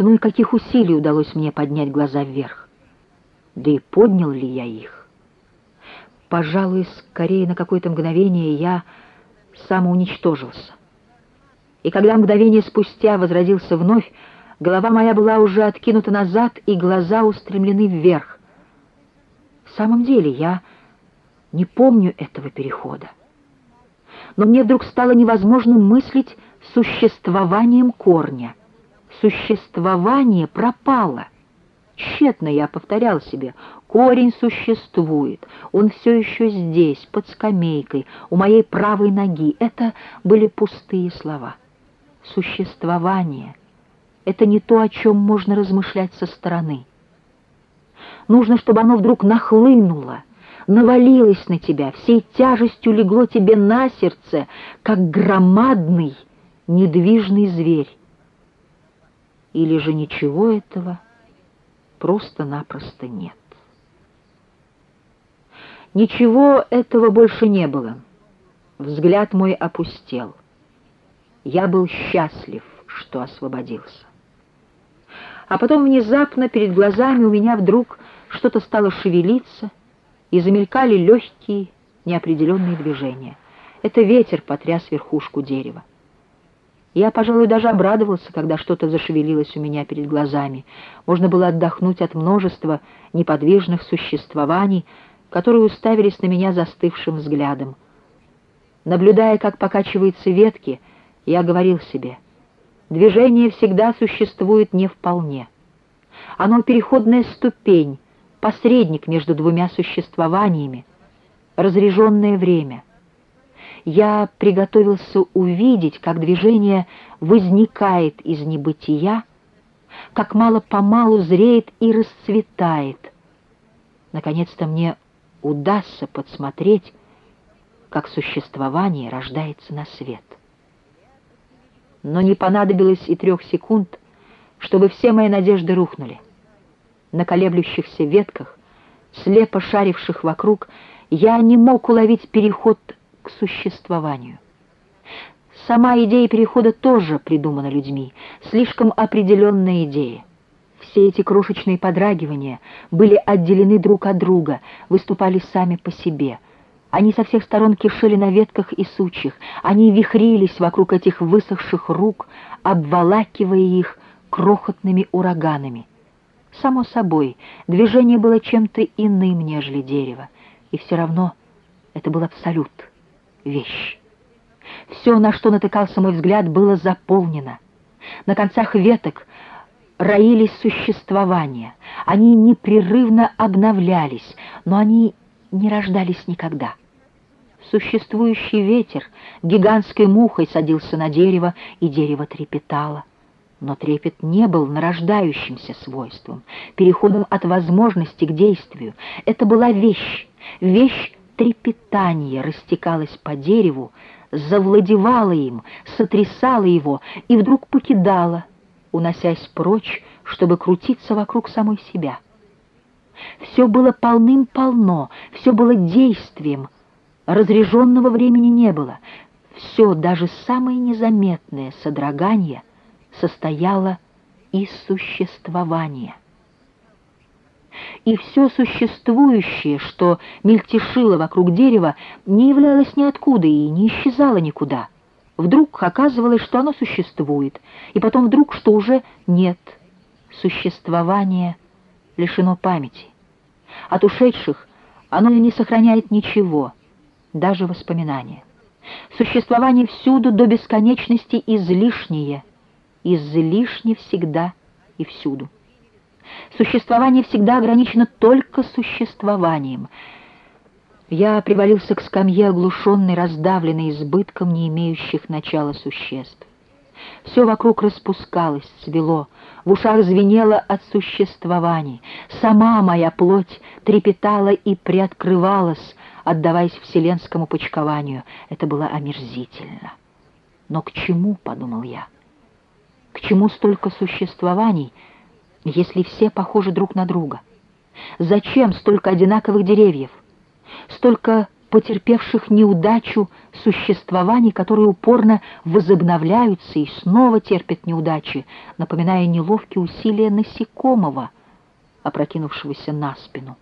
ценой каких усилий удалось мне поднять глаза вверх. Да и поднял ли я их? Пожалуй, скорее на какое-то мгновение я самоуничтожился. И когда мгновение спустя возродился вновь, голова моя была уже откинута назад, и глаза устремлены вверх. В самом деле я не помню этого перехода. Но мне вдруг стало невозможно мыслить существованием корня. Существование пропало. Тщетно я повторял себе, корень существует, он все еще здесь, под скамейкой, у моей правой ноги. Это были пустые слова. Существование — это не то, о чем можно размышлять со стороны. Нужно, чтобы оно вдруг нахлынуло, навалилось на тебя, всей тяжестью легло тебе на сердце, как громадный, недвижный зверь. Или же ничего этого просто-напросто нет. Ничего этого больше не было. Взгляд мой опустел. Я был счастлив, что освободился. А потом внезапно перед глазами у меня вдруг что-то стало шевелиться, и замелькали легкие, неопределенные движения. Это ветер потряс верхушку дерева. Я, пожалуй, даже обрадовался, когда что-то зашевелилось у меня перед глазами. Можно было отдохнуть от множества неподвижных существований, которые уставились на меня застывшим взглядом. Наблюдая, как покачиваются ветки, я говорил себе, движение всегда существует не вполне. Оно переходная ступень, посредник между двумя существованиями, разреженное время — я приготовился увидеть, как движение возникает из небытия, как мало-помалу зреет и расцветает. Наконец-то мне удастся подсмотреть, как существование рождается на свет. Но не понадобилось и трех секунд, чтобы все мои надежды рухнули. На колеблющихся ветках, слепо шаривших вокруг, я не мог уловить переход существованию. Сама идея перехода тоже придумана людьми, слишком определенная идея. Все эти крошечные подрагивания были отделены друг от друга, выступали сами по себе. Они со всех сторон кишели на ветках и сучьях, они вихрились вокруг этих высохших рук, обволакивая их крохотными ураганами. Само собой, движение было чем-то иным, нежели дерево, и все равно это был абсолют — вещь. Все, на что натыкался мой взгляд, было заполнено. На концах веток роились существования. Они непрерывно обновлялись, но они не рождались никогда. Существующий ветер гигантской мухой садился на дерево, и дерево трепетало. Но трепет не был нарождающимся свойством, переходом от возможности к действию. Это была вещь, вещь трепетание растекалось по дереву, завладевало им, сотрясало его и вдруг покидало, уносясь прочь, чтобы крутиться вокруг самой себя. Все было полным-полно, все было действием, разреженного времени не было, все, даже самое незаметное содрогание состояло из существования и все существующее, что мельтешило вокруг дерева, не являлось ниоткуда и не исчезало никуда. Вдруг оказывалось, что оно существует, и потом вдруг, что уже нет. Существование лишено памяти. От ушедших оно не сохраняет ничего, даже воспоминания. Существование всюду до бесконечности излишнее, излишне всегда и всюду. Существование всегда ограничено только существованием. Я привалился к скамье, оглушенный, раздавленный избытком не имеющих начала существ. Все вокруг распускалось, цвело, в ушах звенело от существований. Сама моя плоть трепетала и приоткрывалась, отдаваясь вселенскому почкованию. Это было омерзительно. Но к чему, — подумал я, — к чему столько существований — если все похожи друг на друга? Зачем столько одинаковых деревьев? Столько потерпевших неудачу существований, которые упорно возобновляются и снова терпят неудачи, напоминая неловкие усилия насекомого, опрокинувшегося на спину.